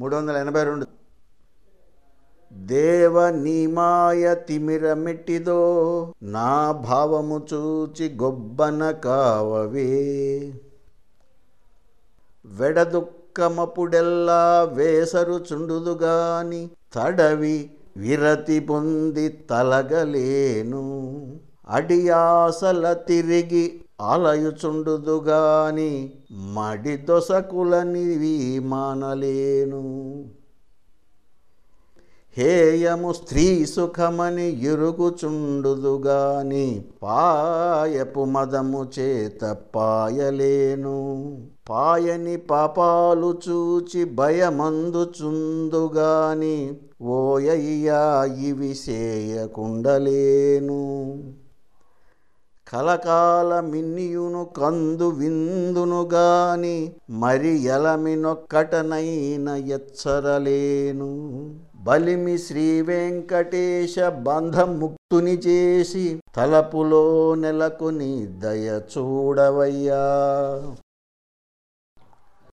మూడు వందల ఎనభై రెండు. దేవ నీమాయ తిమిరమిటిదో నా భావము చూచి గొబ్బన కావవే. వెడదుక్కమపుడెల్లా వేసరు చుండుదుగాని తడవి విరతి పొంది తలగలేను. అడియాసల తిరిగి అలయుచుండుదుగాని మడి దొసకులనివి మానలేను హేయము స్త్రీ సుఖమని ఎరుగుచుండుదుగాని పాయపు మదము చేత పాయలేను. పాయని పాపాలు చూచి భయమందుచుందుగాని ఓయయ్యా ఇవి చేయకుండలేను కలకాల మిన్నియును కందు విందును గాని మరి ఎలమినొక్కటనైన ఎచ్చరలేను. బలిమి శ్రీ వెంకటేశ బంధముక్తుని చేసి తలపులో నెలకొని దయ చూడవయ్యా.